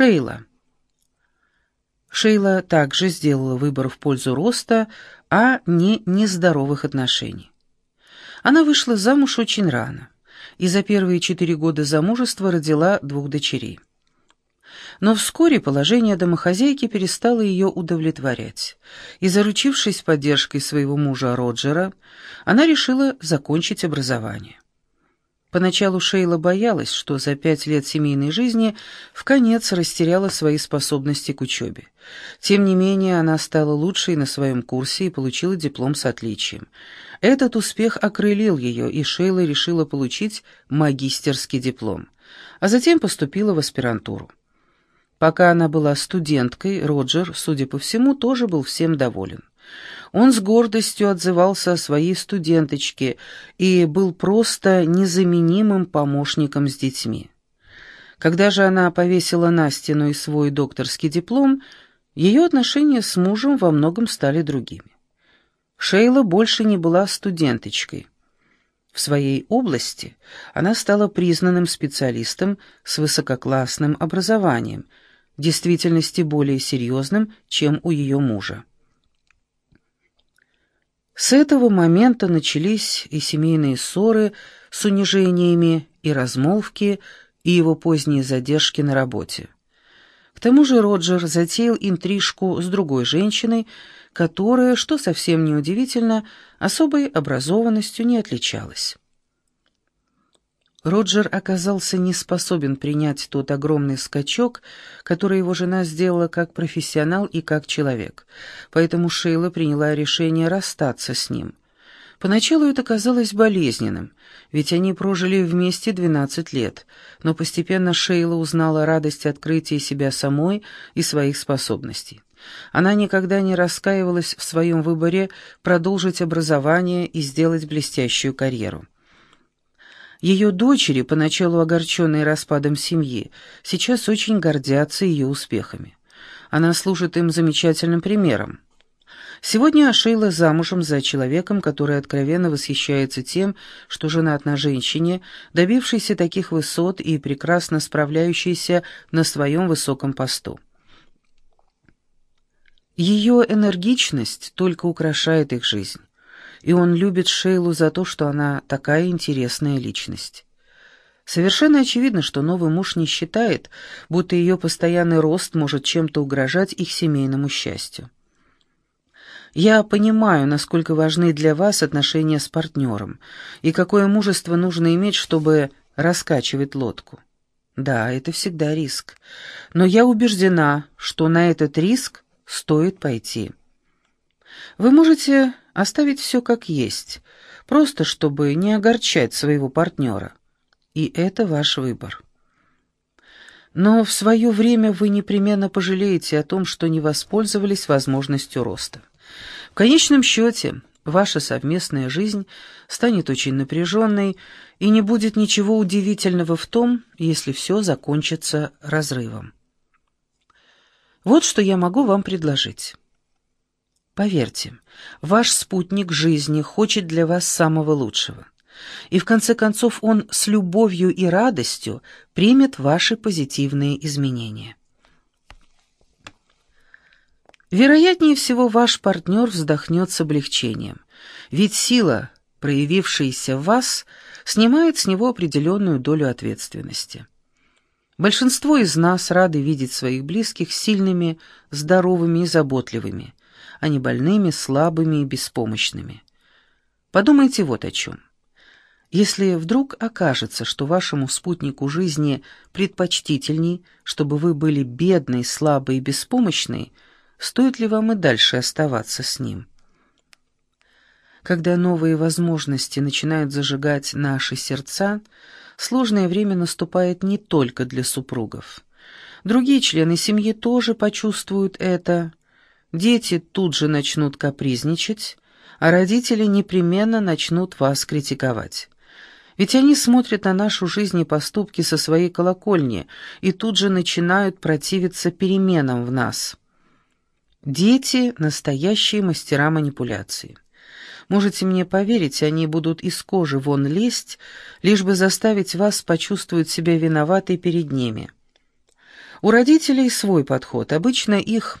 Шейла. Шейла также сделала выбор в пользу роста, а не нездоровых отношений. Она вышла замуж очень рано, и за первые четыре года замужества родила двух дочерей. Но вскоре положение домохозяйки перестало ее удовлетворять, и, заручившись поддержкой своего мужа Роджера, она решила закончить образование. Поначалу Шейла боялась, что за пять лет семейной жизни в конец растеряла свои способности к учебе. Тем не менее, она стала лучшей на своем курсе и получила диплом с отличием. Этот успех окрылил ее, и Шейла решила получить магистерский диплом, а затем поступила в аспирантуру. Пока она была студенткой, Роджер, судя по всему, тоже был всем доволен. Он с гордостью отзывался о своей студенточке и был просто незаменимым помощником с детьми. Когда же она повесила на стену и свой докторский диплом, ее отношения с мужем во многом стали другими. Шейла больше не была студенточкой. В своей области она стала признанным специалистом с высококлассным образованием, в действительности более серьезным, чем у ее мужа. С этого момента начались и семейные ссоры с унижениями, и размолвки, и его поздние задержки на работе. К тому же Роджер затеял интрижку с другой женщиной, которая, что совсем неудивительно, особой образованностью не отличалась. Роджер оказался не способен принять тот огромный скачок, который его жена сделала как профессионал и как человек, поэтому Шейла приняла решение расстаться с ним. Поначалу это казалось болезненным, ведь они прожили вместе 12 лет, но постепенно Шейла узнала радость открытия себя самой и своих способностей. Она никогда не раскаивалась в своем выборе продолжить образование и сделать блестящую карьеру. Ее дочери, поначалу огорченные распадом семьи, сейчас очень гордятся ее успехами. Она служит им замечательным примером. Сегодня Ашейла замужем за человеком, который откровенно восхищается тем, что женат на женщине, добившейся таких высот и прекрасно справляющейся на своем высоком посту. Ее энергичность только украшает их жизнь и он любит Шейлу за то, что она такая интересная личность. Совершенно очевидно, что новый муж не считает, будто ее постоянный рост может чем-то угрожать их семейному счастью. Я понимаю, насколько важны для вас отношения с партнером, и какое мужество нужно иметь, чтобы раскачивать лодку. Да, это всегда риск, но я убеждена, что на этот риск стоит пойти. Вы можете оставить все как есть, просто чтобы не огорчать своего партнера. И это ваш выбор. Но в свое время вы непременно пожалеете о том, что не воспользовались возможностью роста. В конечном счете, ваша совместная жизнь станет очень напряженной, и не будет ничего удивительного в том, если все закончится разрывом. Вот что я могу вам предложить. Поверьте, ваш спутник жизни хочет для вас самого лучшего. И в конце концов он с любовью и радостью примет ваши позитивные изменения. Вероятнее всего, ваш партнер вздохнет с облегчением, ведь сила, проявившаяся в вас, снимает с него определенную долю ответственности. Большинство из нас рады видеть своих близких сильными, здоровыми и заботливыми, а не больными, слабыми и беспомощными. Подумайте вот о чем. Если вдруг окажется, что вашему спутнику жизни предпочтительней, чтобы вы были бедной, слабой и беспомощной, стоит ли вам и дальше оставаться с ним? Когда новые возможности начинают зажигать наши сердца, сложное время наступает не только для супругов. Другие члены семьи тоже почувствуют это Дети тут же начнут капризничать, а родители непременно начнут вас критиковать. Ведь они смотрят на нашу жизнь и поступки со своей колокольни и тут же начинают противиться переменам в нас. Дети — настоящие мастера манипуляции. Можете мне поверить, они будут из кожи вон лезть, лишь бы заставить вас почувствовать себя виноватой перед ними. У родителей свой подход. Обычно их,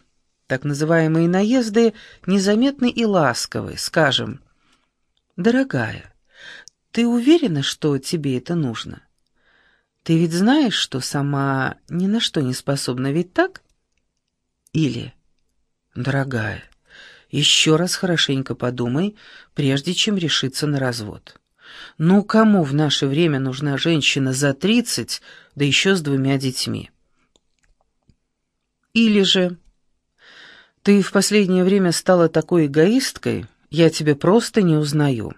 так называемые наезды, незаметны и ласковы. Скажем, «Дорогая, ты уверена, что тебе это нужно? Ты ведь знаешь, что сама ни на что не способна, ведь так?» Или «Дорогая, еще раз хорошенько подумай, прежде чем решиться на развод». Ну, кому в наше время нужна женщина за тридцать, да еще с двумя детьми? Или же ты в последнее время стала такой эгоисткой, я тебя просто не узнаю.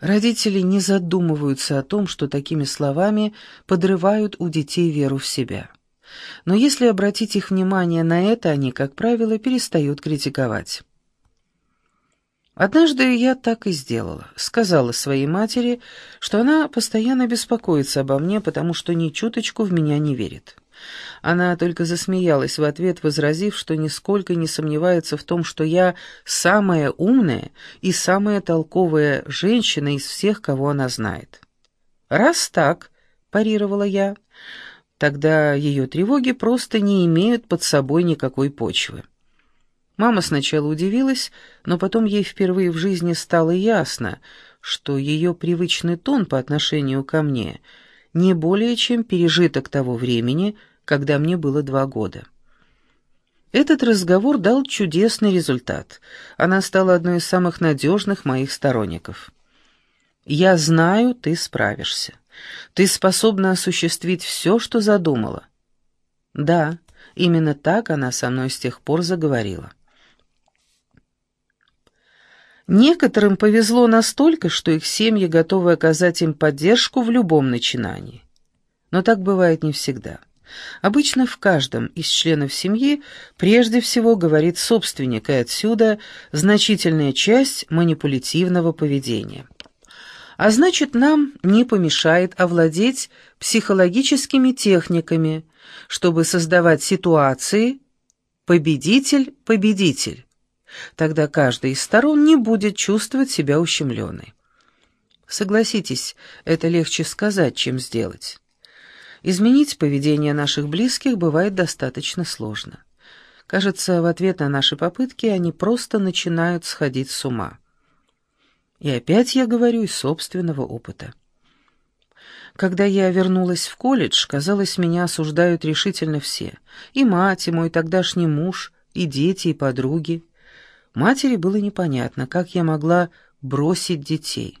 Родители не задумываются о том, что такими словами подрывают у детей веру в себя. Но если обратить их внимание на это, они, как правило, перестают критиковать. Однажды я так и сделала. Сказала своей матери, что она постоянно беспокоится обо мне, потому что ни чуточку в меня не верит. Она только засмеялась в ответ, возразив, что нисколько не сомневается в том, что я самая умная и самая толковая женщина из всех, кого она знает. «Раз так», — парировала я, — «тогда ее тревоги просто не имеют под собой никакой почвы». Мама сначала удивилась, но потом ей впервые в жизни стало ясно, что ее привычный тон по отношению ко мне не более чем пережиток того времени, когда мне было два года. Этот разговор дал чудесный результат. Она стала одной из самых надежных моих сторонников. «Я знаю, ты справишься. Ты способна осуществить все, что задумала». «Да, именно так она со мной с тех пор заговорила». Некоторым повезло настолько, что их семьи готовы оказать им поддержку в любом начинании. Но так бывает не всегда. Обычно в каждом из членов семьи прежде всего говорит собственник, и отсюда значительная часть манипулятивного поведения. А значит, нам не помешает овладеть психологическими техниками, чтобы создавать ситуации «победитель-победитель», Тогда каждая из сторон не будет чувствовать себя ущемленной. Согласитесь, это легче сказать, чем сделать. Изменить поведение наших близких бывает достаточно сложно. Кажется, в ответ на наши попытки они просто начинают сходить с ума. И опять я говорю из собственного опыта. Когда я вернулась в колледж, казалось, меня осуждают решительно все. И мать, и мой тогдашний муж, и дети, и подруги. Матери было непонятно, как я могла бросить детей.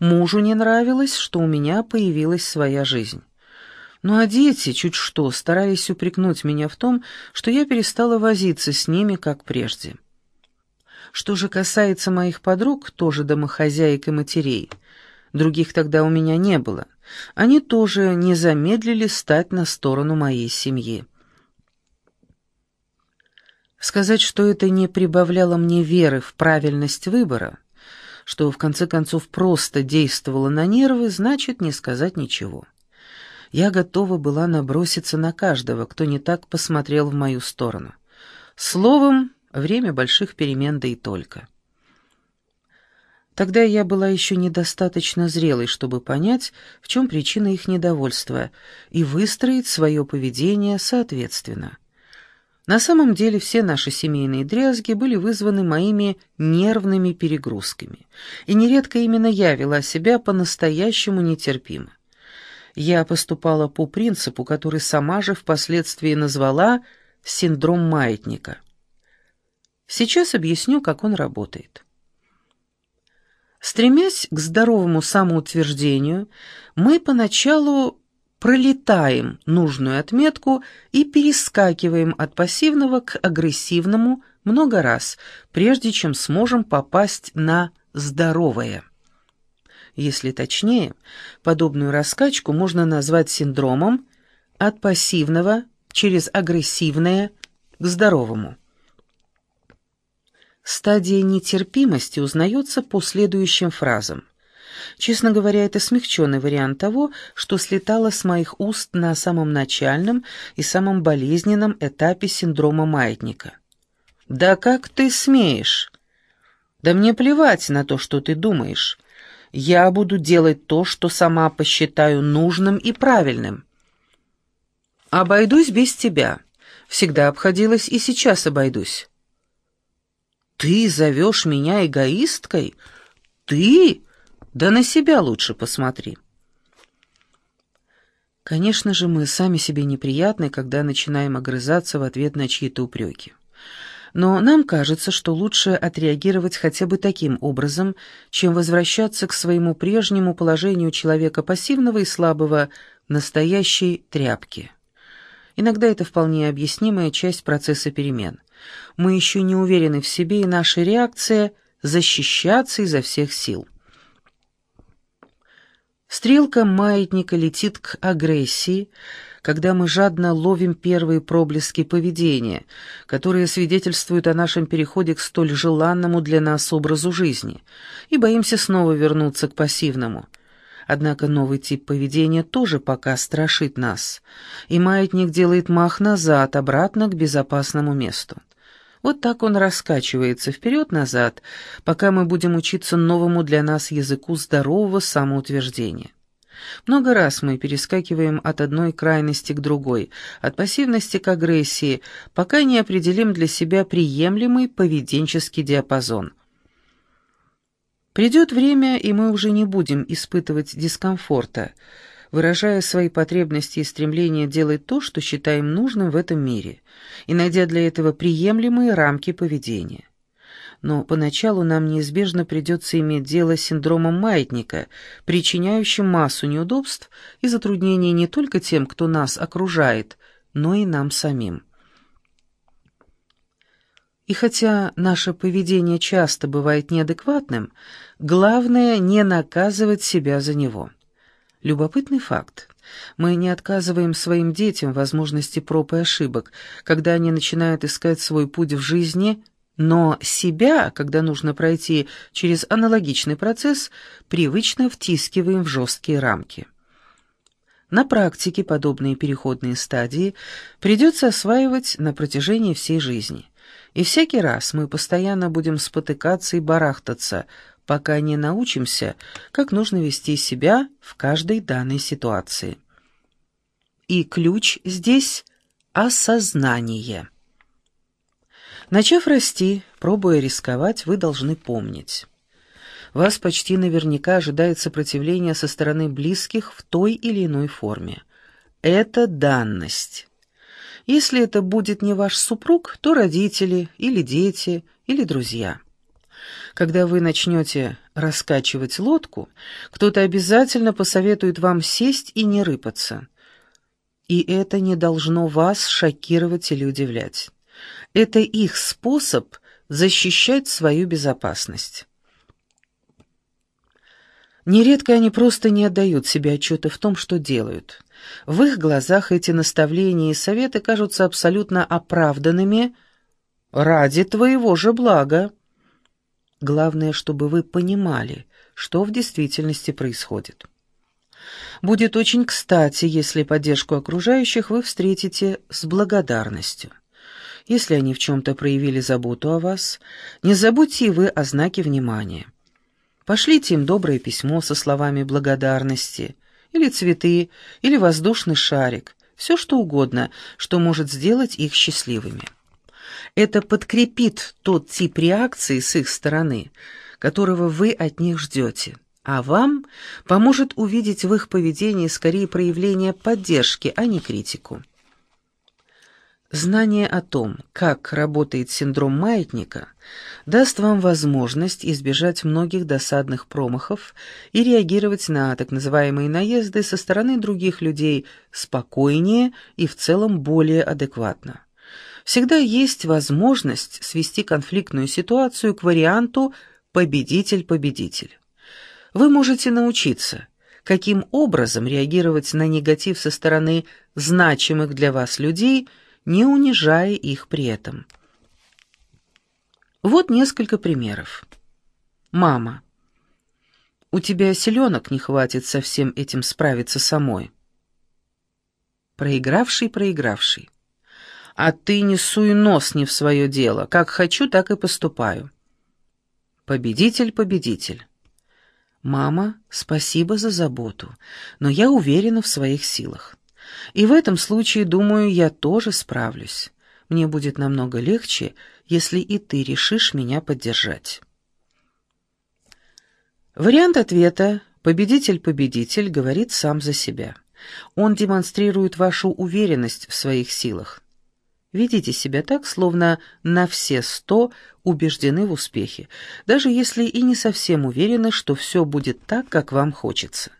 Мужу не нравилось, что у меня появилась своя жизнь. Ну а дети, чуть что, старались упрекнуть меня в том, что я перестала возиться с ними, как прежде. Что же касается моих подруг, тоже домохозяек и матерей, других тогда у меня не было, они тоже не замедлили стать на сторону моей семьи. Сказать, что это не прибавляло мне веры в правильность выбора, что в конце концов просто действовало на нервы, значит не сказать ничего. Я готова была наброситься на каждого, кто не так посмотрел в мою сторону. Словом, время больших перемен да и только. Тогда я была еще недостаточно зрелой, чтобы понять, в чем причина их недовольства, и выстроить свое поведение соответственно. На самом деле все наши семейные дрязги были вызваны моими нервными перегрузками, и нередко именно я вела себя по-настоящему нетерпимо. Я поступала по принципу, который сама же впоследствии назвала «синдром маятника». Сейчас объясню, как он работает. Стремясь к здоровому самоутверждению, мы поначалу пролетаем нужную отметку и перескакиваем от пассивного к агрессивному много раз, прежде чем сможем попасть на здоровое. Если точнее, подобную раскачку можно назвать синдромом от пассивного через агрессивное к здоровому. Стадия нетерпимости узнается по следующим фразам. Честно говоря, это смягченный вариант того, что слетало с моих уст на самом начальном и самом болезненном этапе синдрома маятника. «Да как ты смеешь?» «Да мне плевать на то, что ты думаешь. Я буду делать то, что сама посчитаю нужным и правильным». Обойдусь без тебя. Всегда обходилась и сейчас обойдусь. Ты зовешь меня эгоисткой? Ты? Да на себя лучше посмотри. Конечно же, мы сами себе неприятны, когда начинаем огрызаться в ответ на чьи-то упреки. Но нам кажется, что лучше отреагировать хотя бы таким образом, чем возвращаться к своему прежнему положению человека пассивного и слабого, настоящей тряпки. Иногда это вполне объяснимая часть процесса перемен. Мы еще не уверены в себе, и наша реакция – защищаться изо всех сил. Стрелка маятника летит к агрессии, когда мы жадно ловим первые проблески поведения, которые свидетельствуют о нашем переходе к столь желанному для нас образу жизни, и боимся снова вернуться к пассивному – Однако новый тип поведения тоже пока страшит нас, и маятник делает мах назад, обратно к безопасному месту. Вот так он раскачивается вперед-назад, пока мы будем учиться новому для нас языку здорового самоутверждения. Много раз мы перескакиваем от одной крайности к другой, от пассивности к агрессии, пока не определим для себя приемлемый поведенческий диапазон – Придет время, и мы уже не будем испытывать дискомфорта, выражая свои потребности и стремления делать то, что считаем нужным в этом мире, и найдя для этого приемлемые рамки поведения. Но поначалу нам неизбежно придется иметь дело с синдромом маятника, причиняющим массу неудобств и затруднений не только тем, кто нас окружает, но и нам самим. И хотя наше поведение часто бывает неадекватным, главное не наказывать себя за него. Любопытный факт. Мы не отказываем своим детям возможности проб и ошибок, когда они начинают искать свой путь в жизни, но себя, когда нужно пройти через аналогичный процесс, привычно втискиваем в жесткие рамки. На практике подобные переходные стадии придется осваивать на протяжении всей жизни. И всякий раз мы постоянно будем спотыкаться и барахтаться, пока не научимся, как нужно вести себя в каждой данной ситуации. И ключ здесь — осознание. Начав расти, пробуя рисковать, вы должны помнить. Вас почти наверняка ожидает сопротивление со стороны близких в той или иной форме. Это данность. Если это будет не ваш супруг, то родители или дети или друзья. Когда вы начнете раскачивать лодку, кто-то обязательно посоветует вам сесть и не рыпаться. И это не должно вас шокировать или удивлять. Это их способ защищать свою безопасность. Нередко они просто не отдают себе отчета в том, что делают. В их глазах эти наставления и советы кажутся абсолютно оправданными ради твоего же блага. Главное, чтобы вы понимали, что в действительности происходит. Будет очень кстати, если поддержку окружающих вы встретите с благодарностью. Если они в чем-то проявили заботу о вас, не забудьте и вы о знаке внимания. Пошлите им доброе письмо со словами благодарности, или цветы, или воздушный шарик, все что угодно, что может сделать их счастливыми. Это подкрепит тот тип реакции с их стороны, которого вы от них ждете, а вам поможет увидеть в их поведении скорее проявление поддержки, а не критику. Знание о том, как работает синдром маятника, даст вам возможность избежать многих досадных промахов и реагировать на так называемые наезды со стороны других людей спокойнее и в целом более адекватно. Всегда есть возможность свести конфликтную ситуацию к варианту «победитель-победитель». Вы можете научиться, каким образом реагировать на негатив со стороны значимых для вас людей – не унижая их при этом. Вот несколько примеров. Мама. У тебя селенок не хватит со всем этим справиться самой. Проигравший, проигравший. А ты не суй нос не в свое дело. Как хочу, так и поступаю. Победитель, победитель. Мама, спасибо за заботу, но я уверена в своих силах. И в этом случае, думаю, я тоже справлюсь. Мне будет намного легче, если и ты решишь меня поддержать. Вариант ответа «победитель-победитель» говорит сам за себя. Он демонстрирует вашу уверенность в своих силах. Ведите себя так, словно на все сто убеждены в успехе, даже если и не совсем уверены, что все будет так, как вам хочется.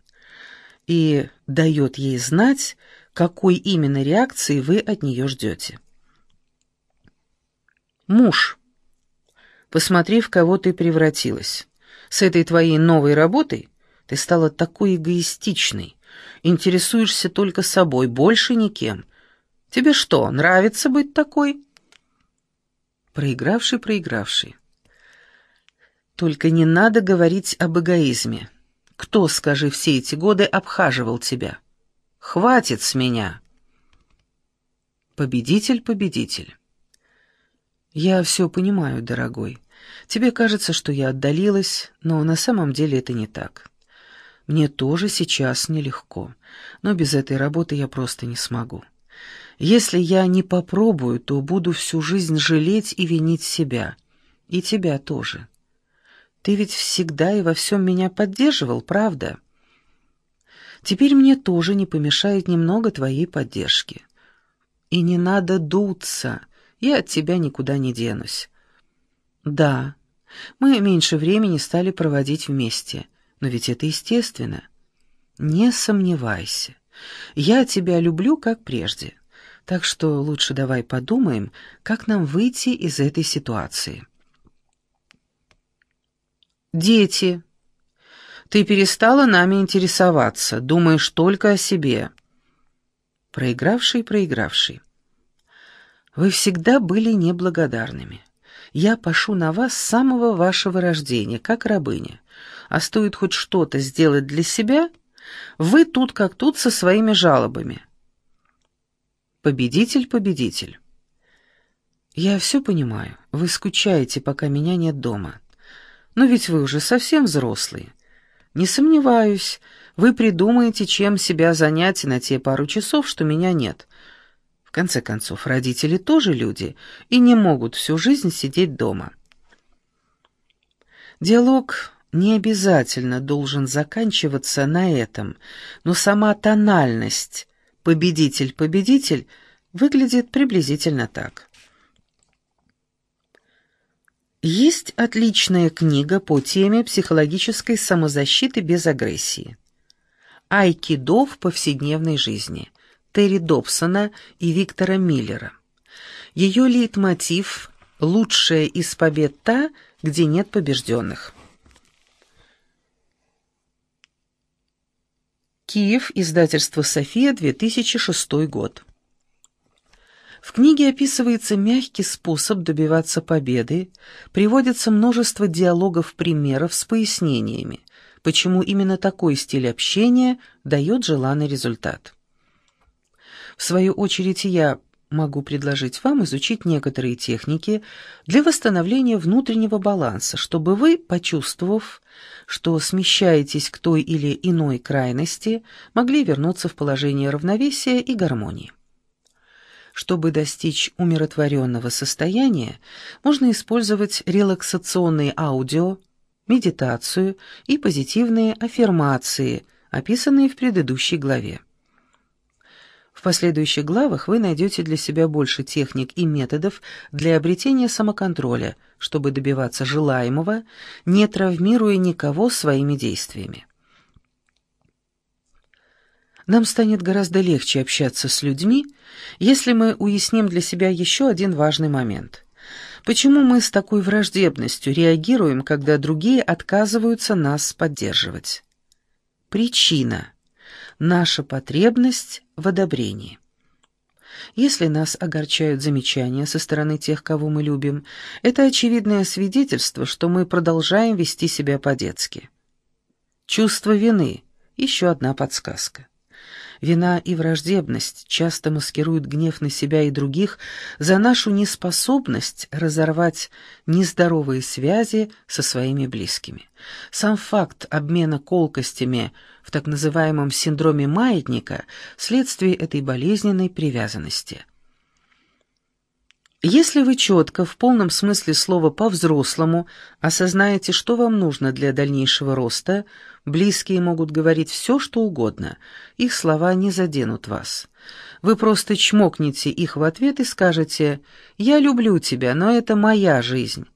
И дает ей знать, какой именно реакции вы от нее ждете. Муж. Посмотри, в кого ты превратилась. С этой твоей новой работой ты стала такой эгоистичной, интересуешься только собой, больше никем. Тебе что, нравится быть такой? Проигравший, проигравший. Только не надо говорить об эгоизме. Кто, скажи, все эти годы обхаживал тебя? Хватит с меня. Победитель, победитель. Я все понимаю, дорогой. Тебе кажется, что я отдалилась, но на самом деле это не так. Мне тоже сейчас нелегко, но без этой работы я просто не смогу. Если я не попробую, то буду всю жизнь жалеть и винить себя. И тебя тоже. Ты ведь всегда и во всем меня поддерживал, правда? Теперь мне тоже не помешает немного твоей поддержки. И не надо дуться, я от тебя никуда не денусь. Да, мы меньше времени стали проводить вместе, но ведь это естественно. Не сомневайся, я тебя люблю, как прежде. Так что лучше давай подумаем, как нам выйти из этой ситуации. Дети. Ты перестала нами интересоваться, думаешь только о себе. Проигравший, проигравший. Вы всегда были неблагодарными. Я пашу на вас с самого вашего рождения, как рабыня. А стоит хоть что-то сделать для себя, вы тут как тут со своими жалобами. Победитель, победитель. Я все понимаю. Вы скучаете, пока меня нет дома. Но ведь вы уже совсем взрослые. Не сомневаюсь, вы придумаете, чем себя занять на те пару часов, что меня нет. В конце концов, родители тоже люди и не могут всю жизнь сидеть дома. Диалог не обязательно должен заканчиваться на этом, но сама тональность «победитель-победитель» выглядит приблизительно так. Есть отличная книга по теме психологической самозащиты без агрессии. «Айкидо в повседневной жизни» Терри Добсона и Виктора Миллера. Ее лейтмотив «Лучшая из побед та, где нет побежденных». Киев, издательство «София», 2006 год. В книге описывается мягкий способ добиваться победы, приводится множество диалогов-примеров с пояснениями, почему именно такой стиль общения дает желанный результат. В свою очередь я могу предложить вам изучить некоторые техники для восстановления внутреннего баланса, чтобы вы, почувствовав, что смещаетесь к той или иной крайности, могли вернуться в положение равновесия и гармонии. Чтобы достичь умиротворенного состояния, можно использовать релаксационные аудио, медитацию и позитивные аффирмации, описанные в предыдущей главе. В последующих главах вы найдете для себя больше техник и методов для обретения самоконтроля, чтобы добиваться желаемого, не травмируя никого своими действиями. Нам станет гораздо легче общаться с людьми, если мы уясним для себя еще один важный момент. Почему мы с такой враждебностью реагируем, когда другие отказываются нас поддерживать? Причина – наша потребность в одобрении. Если нас огорчают замечания со стороны тех, кого мы любим, это очевидное свидетельство, что мы продолжаем вести себя по-детски. Чувство вины – еще одна подсказка. Вина и враждебность часто маскируют гнев на себя и других за нашу неспособность разорвать нездоровые связи со своими близкими. Сам факт обмена колкостями в так называемом синдроме маятника – следствие этой болезненной привязанности – если вы четко, в полном смысле слова по-взрослому, осознаете, что вам нужно для дальнейшего роста, близкие могут говорить все, что угодно, их слова не заденут вас. Вы просто чмокнете их в ответ и скажете «Я люблю тебя, но это моя жизнь».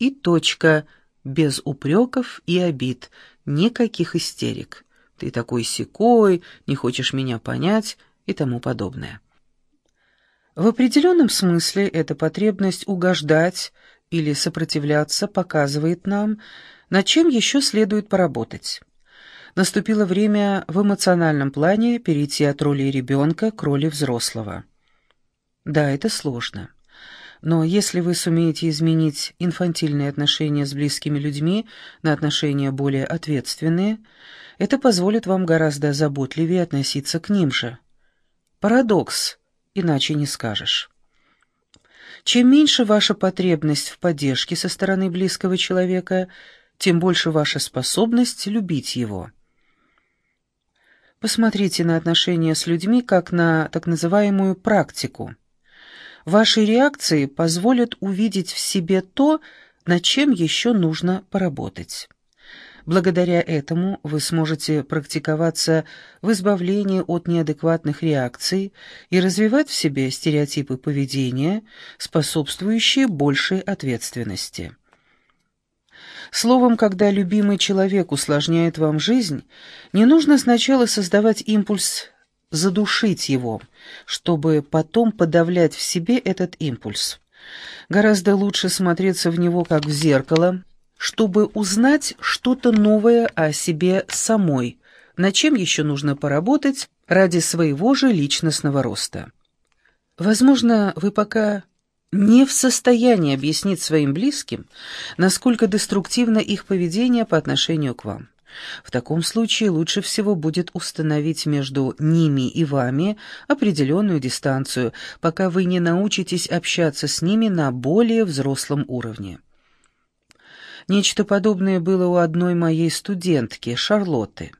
И точка, без упреков и обид, никаких истерик. Ты такой секой, не хочешь меня понять и тому подобное. В определенном смысле эта потребность угождать или сопротивляться показывает нам, над чем еще следует поработать. Наступило время в эмоциональном плане перейти от роли ребенка к роли взрослого. Да, это сложно. Но если вы сумеете изменить инфантильные отношения с близкими людьми на отношения более ответственные, это позволит вам гораздо заботливее относиться к ним же. Парадокс – иначе не скажешь. Чем меньше ваша потребность в поддержке со стороны близкого человека, тем больше ваша способность любить его. Посмотрите на отношения с людьми как на так называемую практику. Ваши реакции позволят увидеть в себе то, над чем еще нужно поработать. Благодаря этому вы сможете практиковаться в избавлении от неадекватных реакций и развивать в себе стереотипы поведения, способствующие большей ответственности. Словом, когда любимый человек усложняет вам жизнь, не нужно сначала создавать импульс задушить его, чтобы потом подавлять в себе этот импульс. Гораздо лучше смотреться в него как в зеркало, чтобы узнать что-то новое о себе самой, над чем еще нужно поработать ради своего же личностного роста. Возможно, вы пока не в состоянии объяснить своим близким, насколько деструктивно их поведение по отношению к вам. В таком случае лучше всего будет установить между ними и вами определенную дистанцию, пока вы не научитесь общаться с ними на более взрослом уровне. Нечто подобное было у одной моей студентки, Шарлотты.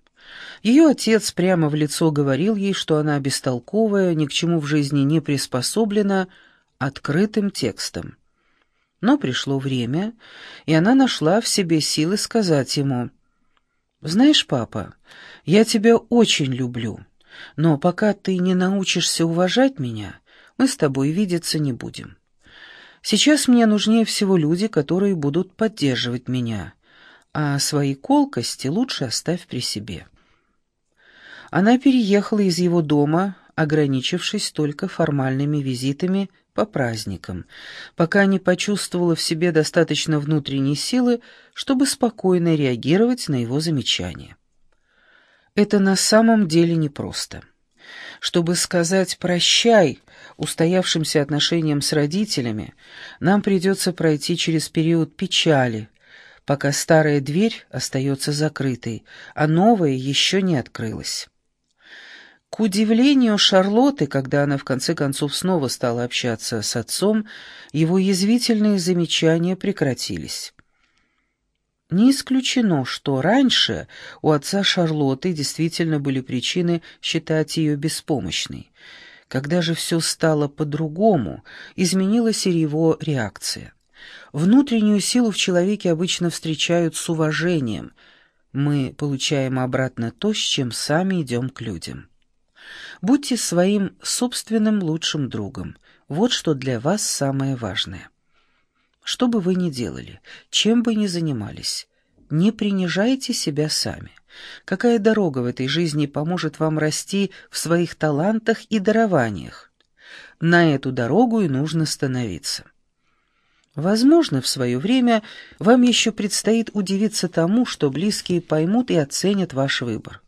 Ее отец прямо в лицо говорил ей, что она бестолковая, ни к чему в жизни не приспособлена, открытым текстом. Но пришло время, и она нашла в себе силы сказать ему, «Знаешь, папа, я тебя очень люблю, но пока ты не научишься уважать меня, мы с тобой видеться не будем». Сейчас мне нужнее всего люди, которые будут поддерживать меня, а свои колкости лучше оставь при себе. Она переехала из его дома, ограничившись только формальными визитами по праздникам, пока не почувствовала в себе достаточно внутренней силы, чтобы спокойно реагировать на его замечания. Это на самом деле непросто. Чтобы сказать «прощай» устоявшимся отношениям с родителями, нам придется пройти через период печали, пока старая дверь остается закрытой, а новая еще не открылась. К удивлению Шарлотты, когда она в конце концов снова стала общаться с отцом, его язвительные замечания прекратились. Не исключено, что раньше у отца Шарлотты действительно были причины считать ее беспомощной. Когда же все стало по-другому, изменилась и его реакция. Внутреннюю силу в человеке обычно встречают с уважением. Мы получаем обратно то, с чем сами идем к людям. Будьте своим собственным лучшим другом. Вот что для вас самое важное. Что бы вы ни делали, чем бы ни занимались, не принижайте себя сами. Какая дорога в этой жизни поможет вам расти в своих талантах и дарованиях? На эту дорогу и нужно становиться. Возможно, в свое время вам еще предстоит удивиться тому, что близкие поймут и оценят ваш выбор.